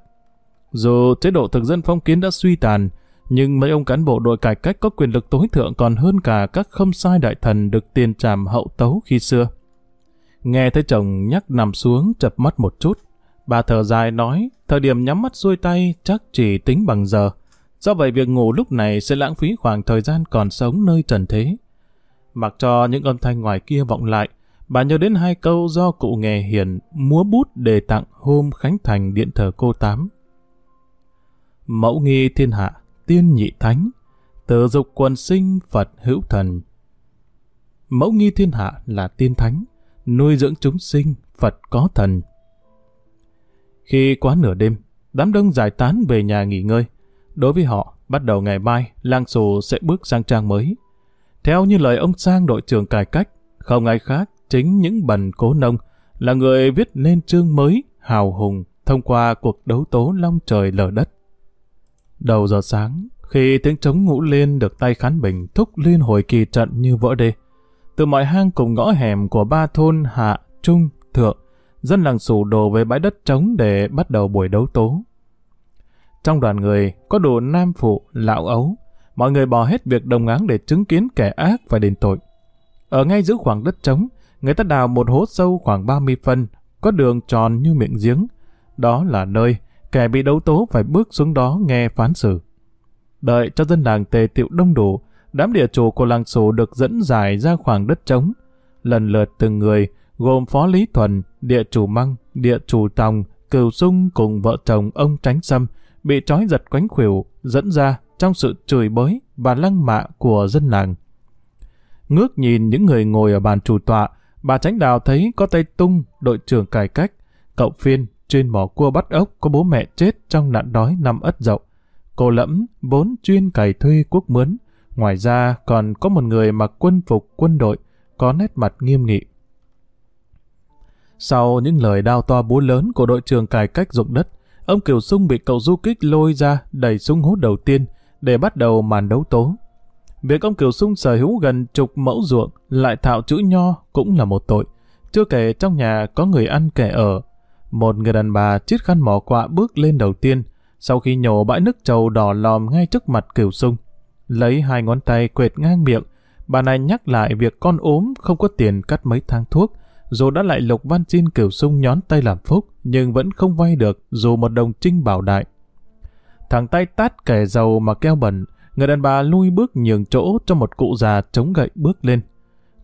Speaker 1: Dù chế độ thực dân phong kiến đã suy tàn, nhưng mấy ông cán bộ đội cải cách có quyền lực tối thượng còn hơn cả các không sai đại thần được tiền tràm hậu tấu khi xưa. Nghe thấy chồng nhắc nằm xuống chập mắt một chút, bà thở dài nói, thời điểm nhắm mắt xuôi tay chắc chỉ tính bằng giờ. Do vậy việc ngủ lúc này sẽ lãng phí khoảng thời gian còn sống nơi trần thế. Mặc cho những âm thanh ngoài kia vọng lại, bà nhớ đến hai câu do cụ nghề hiền múa bút đề tặng hôm Khánh Thành điện thờ cô Tám. Mẫu nghi thiên hạ, tiên nhị thánh, tự dục quần sinh Phật hữu thần. Mẫu nghi thiên hạ là tiên thánh, nuôi dưỡng chúng sinh, Phật có thần. Khi quá nửa đêm, đám đông giải tán về nhà nghỉ ngơi. Đối với họ, bắt đầu ngày mai, lang Sù sẽ bước sang trang mới. Theo như lời ông Sang đội trưởng cải cách, không ai khác, chính những bần cố nông, là người viết nên chương mới, hào hùng, thông qua cuộc đấu tố long trời lở đất. Đầu giờ sáng, khi tiếng trống ngũ liên được tay khán bình thúc liên hồi kỳ trận như vỡ đê, từ mọi hang cùng ngõ hẻm của ba thôn Hạ, Trung, Thượng, dân làng sủ đổ về bãi đất trống để bắt đầu buổi đấu tố. Trong đoàn người có đồ nam phụ, lão ấu, mọi người bỏ hết việc đồng áng để chứng kiến kẻ ác và đền tội. Ở ngay giữa khoảng đất trống, người ta đào một hố sâu khoảng 30 phân, có đường tròn như miệng giếng. Đó là nơi kẻ bị đấu tố phải bước xuống đó nghe phán xử. Đợi cho dân làng tề tiệu đông đủ, đám địa chủ của làng sổ được dẫn dài ra khoảng đất trống. Lần lượt từng người, gồm Phó Lý Thuần, địa chủ Măng, địa chủ Tòng, Cửu Sung cùng vợ chồng ông Tránh Sâm, bị trói giật quánh khuỷu, dẫn ra trong sự chửi bới và lăng mạ của dân làng. Ngước nhìn những người ngồi ở bàn chủ tọa, bà Tránh Đào thấy có tay tung, đội trưởng cải cách, cậu phiên, trên mỏ cua bắt ốc có bố mẹ chết trong nạn đói năm ất dậu. Cô lẫm vốn chuyên cày thuê quốc mướn, ngoài ra còn có một người mặc quân phục quân đội, có nét mặt nghiêm nghị. Sau những lời đao to búa lớn của đội trưởng cải cách dụng đất, ông Kiều Sung bị cậu du kích lôi ra đẩy súng hố đầu tiên để bắt đầu màn đấu tố. Việc ông Kiều Sung sở hữu gần chục mẫu ruộng lại thạo chữ nho cũng là một tội. Chưa kể trong nhà có người ăn kẻ ở. Một người đàn bà chiết khăn mỏ quạ bước lên đầu tiên, sau khi nhổ bãi nước trầu đỏ lòm ngay trước mặt Kiều Sung. Lấy hai ngón tay quệt ngang miệng, bà này nhắc lại việc con ốm không có tiền cắt mấy thang thuốc, dù đã lại lục văn Chin Kiều Sung nhón tay làm phúc, nhưng vẫn không vay được dù một đồng trinh bảo đại. Thằng tay tát kẻ giàu mà keo bẩn, người đàn bà lui bước nhường chỗ cho một cụ già chống gậy bước lên.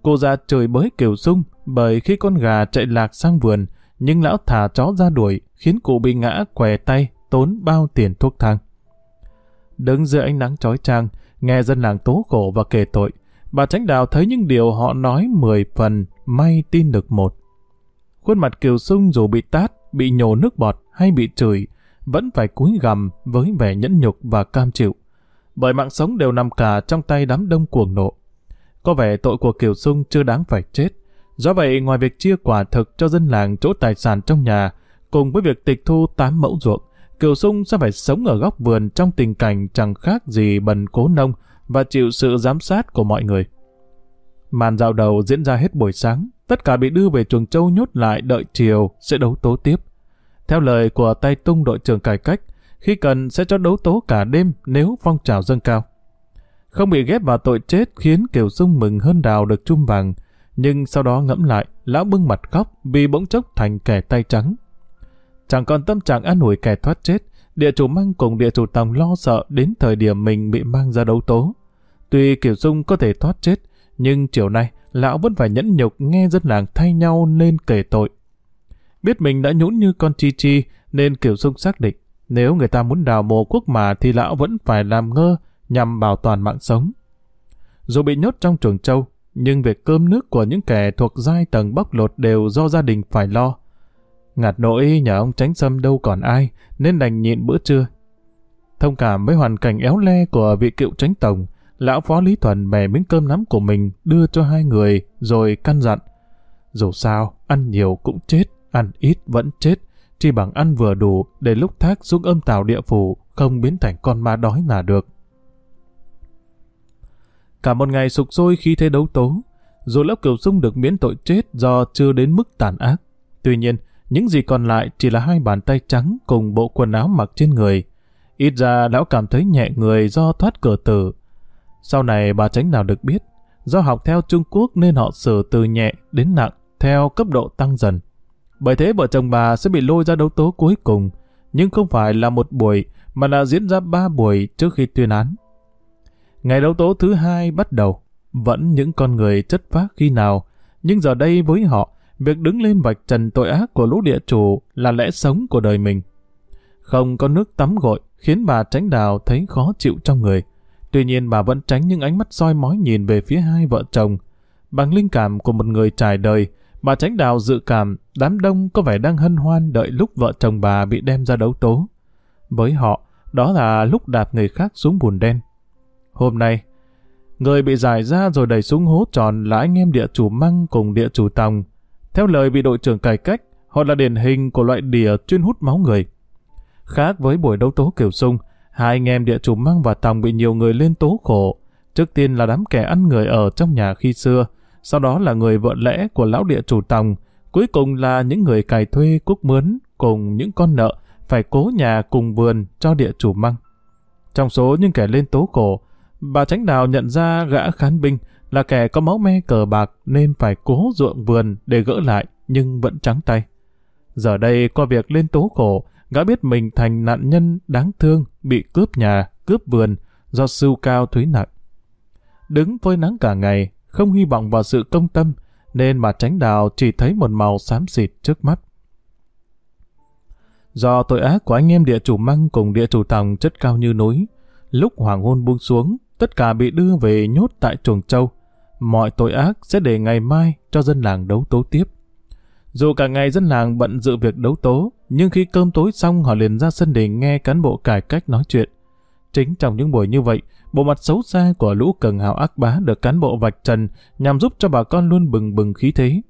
Speaker 1: Cụ già trời bới Kiều Sung bởi khi con gà chạy lạc sang vườn, nhưng lão thả chó ra đuổi, khiến cụ bị ngã què tay, tốn bao tiền thuốc thang. Đứng giữa ánh nắng chói chang, nghe dân làng tố khổ và kể tội, bà Tránh Đào thấy những điều họ nói mười phần, may tin được một. Khuôn mặt Kiều Sung dù bị tát, bị nhổ nước bọt hay bị chửi, vẫn phải cúi gằm với vẻ nhẫn nhục và cam chịu. Bởi mạng sống đều nằm cả trong tay đám đông cuồng nộ. Có vẻ tội của Kiều Sung chưa đáng phải chết. Do vậy, ngoài việc chia quả thực cho dân làng chỗ tài sản trong nhà, cùng với việc tịch thu tám mẫu ruộng, Kiều Sung sẽ phải sống ở góc vườn trong tình cảnh chẳng khác gì bần cố nông và chịu sự giám sát của mọi người. Màn dạo đầu diễn ra hết buổi sáng, tất cả bị đưa về chuồng châu nhốt lại đợi chiều sẽ đấu tố tiếp. Theo lời của tay tung đội trưởng cải cách, khi cần sẽ cho đấu tố cả đêm nếu phong trào dâng cao. Không bị ghép vào tội chết khiến Kiều Dung mừng hơn đào được chung vàng, nhưng sau đó ngẫm lại, lão bưng mặt khóc vì bỗng chốc thành kẻ tay trắng. Chẳng còn tâm trạng an ủi kẻ thoát chết, địa chủ Măng cùng địa chủ Tòng lo sợ đến thời điểm mình bị mang ra đấu tố. Tuy Kiều Dung có thể thoát chết, nhưng chiều nay lão vẫn phải nhẫn nhục nghe dân làng thay nhau nên kể tội. Biết mình đã nhũn như con chi chi nên Kiều Dung xác định nếu người ta muốn đào mồ quốc mà thì lão vẫn phải làm ngơ nhằm bảo toàn mạng sống. Dù bị nhốt trong chuồng châu, nhưng việc cơm nước của những kẻ thuộc giai tầng bóc lột đều do gia đình phải lo. Ngạt nỗi nhà ông tránh xâm đâu còn ai, nên đành nhịn bữa trưa. Thông cảm với hoàn cảnh éo le của vị cựu tránh tổng, lão phó Lý Thuần bè miếng cơm nắm của mình đưa cho hai người rồi căn dặn. Dù sao, ăn nhiều cũng chết, ăn ít vẫn chết, chỉ bằng ăn vừa đủ để lúc thác xuống âm tào địa phủ không biến thành con ma đói là được. Cả một ngày sục sôi khi thế đấu tố, dù lão cửu sung được miễn tội chết do chưa đến mức tàn ác. Tuy nhiên, những gì còn lại chỉ là hai bàn tay trắng cùng bộ quần áo mặc trên người. Ít ra lão cảm thấy nhẹ người do thoát cửa tử. Sau này bà tránh nào được biết, do học theo Trung Quốc nên họ xử từ nhẹ đến nặng theo cấp độ tăng dần. Bởi thế vợ chồng bà sẽ bị lôi ra đấu tố cuối cùng, nhưng không phải là một buổi mà là diễn ra ba buổi trước khi tuyên án. Ngày đấu tố thứ hai bắt đầu, vẫn những con người chất phác khi nào, nhưng giờ đây với họ, việc đứng lên vạch trần tội ác của lũ địa chủ là lẽ sống của đời mình. Không có nước tắm gội khiến bà tránh đào thấy khó chịu trong người. Tuy nhiên bà vẫn tránh những ánh mắt soi mói nhìn về phía hai vợ chồng. Bằng linh cảm của một người trải đời, bà tránh đào dự cảm đám đông có vẻ đang hân hoan đợi lúc vợ chồng bà bị đem ra đấu tố. Với họ, đó là lúc đạp người khác xuống bùn đen. Hôm nay, người bị giải ra rồi đẩy xuống hố tròn là anh em địa chủ măng cùng địa chủ tòng. Theo lời vị đội trưởng cải cách, họ là điển hình của loại đỉa chuyên hút máu người. Khác với buổi đấu tố kiểu sung, hai anh em địa chủ măng và tòng bị nhiều người lên tố khổ. Trước tiên là đám kẻ ăn người ở trong nhà khi xưa, sau đó là người vợ lẽ của lão địa chủ tòng, cuối cùng là những người cài thuê quốc mướn cùng những con nợ phải cố nhà cùng vườn cho địa chủ măng. Trong số những kẻ lên tố khổ, Bà Tránh Đào nhận ra gã khán binh là kẻ có máu me cờ bạc nên phải cố ruộng vườn để gỡ lại nhưng vẫn trắng tay. Giờ đây qua việc lên tố khổ, gã biết mình thành nạn nhân đáng thương bị cướp nhà, cướp vườn do sưu cao thuế nặng. Đứng phơi nắng cả ngày, không hy vọng vào sự công tâm, nên mà Tránh Đào chỉ thấy một màu xám xịt trước mắt. Do tội ác của anh em địa chủ măng cùng địa chủ tòng chất cao như núi, lúc hoàng hôn buông xuống, tất cả bị đưa về nhốt tại chuồng châu. Mọi tội ác sẽ để ngày mai cho dân làng đấu tố tiếp. Dù cả ngày dân làng bận dự việc đấu tố, nhưng khi cơm tối xong họ liền ra sân để nghe cán bộ cải cách nói chuyện. Chính trong những buổi như vậy, bộ mặt xấu xa của lũ cần hào ác bá được cán bộ vạch trần nhằm giúp cho bà con luôn bừng bừng khí thế.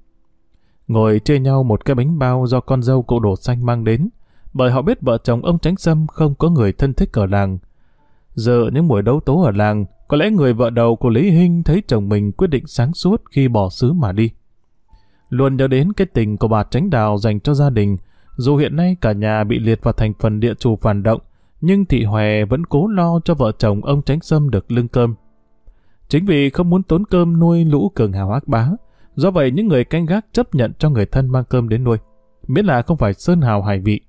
Speaker 1: Ngồi chê nhau một cái bánh bao do con dâu cụ đổ xanh mang đến, bởi họ biết vợ chồng ông Tránh Sâm không có người thân thích ở làng, Giờ những buổi đấu tố ở làng, có lẽ người vợ đầu của Lý Hinh thấy chồng mình quyết định sáng suốt khi bỏ xứ mà đi. Luôn nhớ đến cái tình của bà Tránh Đào dành cho gia đình, dù hiện nay cả nhà bị liệt vào thành phần địa chủ phản động, nhưng thị Hòe vẫn cố lo cho vợ chồng ông Tránh Sâm được lương cơm. Chính vì không muốn tốn cơm nuôi lũ cường hào ác bá, do vậy những người canh gác chấp nhận cho người thân mang cơm đến nuôi, miễn là không phải sơn hào hải vị.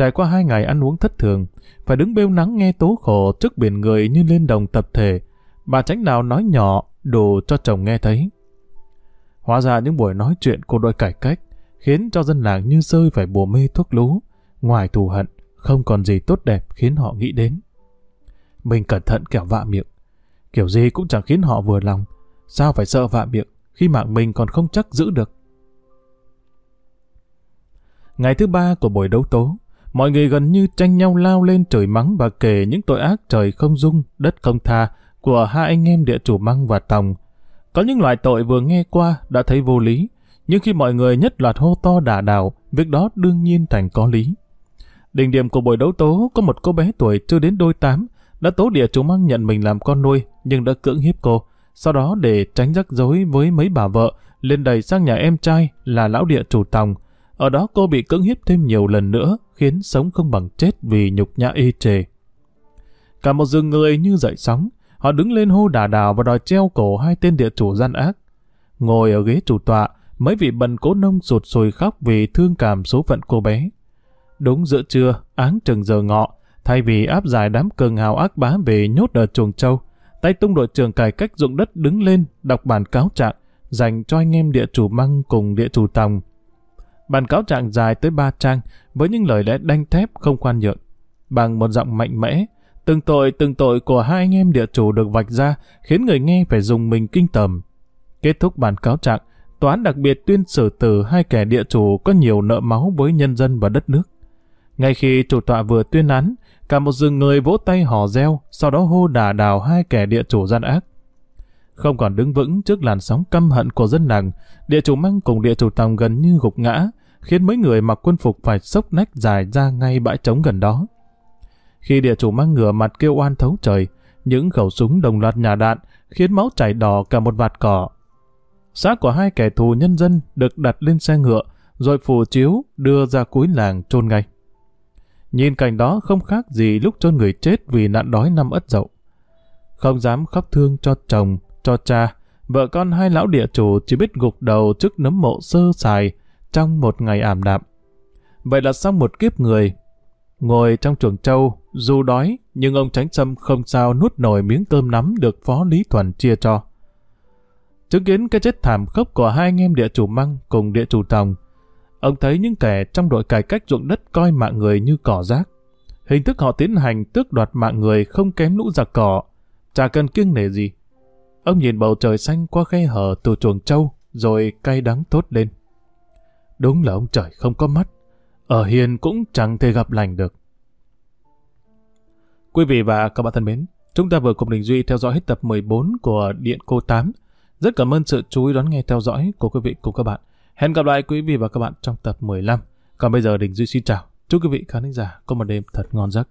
Speaker 1: Trải qua hai ngày ăn uống thất thường, phải đứng bêu nắng nghe tố khổ trước biển người như lên đồng tập thể, bà tránh nào nói nhỏ đồ cho chồng nghe thấy. Hóa ra những buổi nói chuyện của đội cải cách khiến cho dân làng như rơi phải bùa mê thuốc lú, ngoài thù hận, không còn gì tốt đẹp khiến họ nghĩ đến. Mình cẩn thận kẻo vạ miệng, kiểu gì cũng chẳng khiến họ vừa lòng, sao phải sợ vạ miệng khi mạng mình còn không chắc giữ được. Ngày thứ ba của buổi đấu tố, mọi người gần như tranh nhau lao lên trời mắng và kể những tội ác trời không dung, đất không tha của hai anh em địa chủ Măng và Tòng. Có những loại tội vừa nghe qua đã thấy vô lý, nhưng khi mọi người nhất loạt hô to đả đảo, việc đó đương nhiên thành có lý. Đỉnh điểm của buổi đấu tố có một cô bé tuổi chưa đến đôi tám, đã tố địa chủ Măng nhận mình làm con nuôi, nhưng đã cưỡng hiếp cô. Sau đó để tránh rắc rối với mấy bà vợ, lên đầy sang nhà em trai là lão địa chủ Tòng, ở đó cô bị cưỡng hiếp thêm nhiều lần nữa, khiến sống không bằng chết vì nhục nhã y trề. Cả một rừng người như dậy sóng, họ đứng lên hô đà đào và đòi treo cổ hai tên địa chủ gian ác. Ngồi ở ghế chủ tọa, mấy vị bần cố nông sụt sùi khóc vì thương cảm số phận cô bé. Đúng giữa trưa, áng chừng giờ ngọ, Thay vì áp giải đám cường hào ác bá về nhốt ở chuồng châu, tay tung đội trưởng cải cách dụng đất đứng lên đọc bản cáo trạng dành cho anh em địa chủ măng cùng địa chủ tòng. Bản cáo trạng dài tới ba trang với những lời lẽ đanh thép không khoan nhượng. Bằng một giọng mạnh mẽ, từng tội từng tội của hai anh em địa chủ được vạch ra khiến người nghe phải dùng mình kinh tởm. Kết thúc bản cáo trạng, tòa án đặc biệt tuyên xử tử hai kẻ địa chủ có nhiều nợ máu với nhân dân và đất nước. Ngay khi chủ tọa vừa tuyên án, cả một rừng người vỗ tay hò reo, sau đó hô đà đào hai kẻ địa chủ gian ác. Không còn đứng vững trước làn sóng căm hận của dân làng, địa chủ măng cùng địa chủ tòng gần như gục ngã, khiến mấy người mặc quân phục phải sốc nách dài ra ngay bãi trống gần đó. Khi địa chủ mang ngửa mặt kêu oan thấu trời, những khẩu súng đồng loạt nhà đạn khiến máu chảy đỏ cả một vạt cỏ. Xác của hai kẻ thù nhân dân được đặt lên xe ngựa, rồi phủ chiếu đưa ra cuối làng chôn ngay. Nhìn cảnh đó không khác gì lúc chôn người chết vì nạn đói năm ất dậu. Không dám khóc thương cho chồng, cho cha, vợ con hai lão địa chủ chỉ biết gục đầu trước nấm mộ sơ sài trong một ngày ảm đạm. Vậy là xong một kiếp người. Ngồi trong chuồng trâu, dù đói, nhưng ông Tránh Sâm không sao nuốt nổi miếng cơm nắm được Phó Lý Thuần chia cho. Chứng kiến cái chết thảm khốc của hai anh em địa chủ măng cùng địa chủ tòng, ông thấy những kẻ trong đội cải cách ruộng đất coi mạng người như cỏ rác. Hình thức họ tiến hành tước đoạt mạng người không kém lũ giặc cỏ, chả cần kiêng nể gì. Ông nhìn bầu trời xanh qua khe hở từ chuồng trâu, rồi cay đắng tốt lên. Đúng là ông trời không có mắt, ở hiền cũng chẳng thể gặp lành được. Quý vị và các bạn thân mến, chúng ta vừa cùng Đình Duy theo dõi hết tập 14 của Điện Cô 8. Rất cảm ơn sự chú ý đón nghe theo dõi của quý vị cùng các bạn. Hẹn gặp lại quý vị và các bạn trong tập 15. Còn bây giờ Đình Duy xin chào. Chúc quý vị khán giả có một đêm thật ngon giấc.